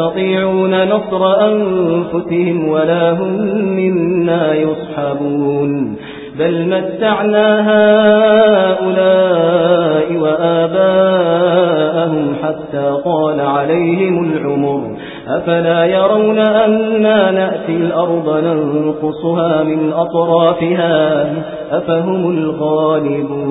يستطيعون نصر أنفسهم ولا هم منا يصحبون. بل متعنا هؤلاء وآباءهم حتى طال عليهم العمر. أفلا يرون أنا نأتي الأرض ننقصها من أطرافها أفهم الغالبون.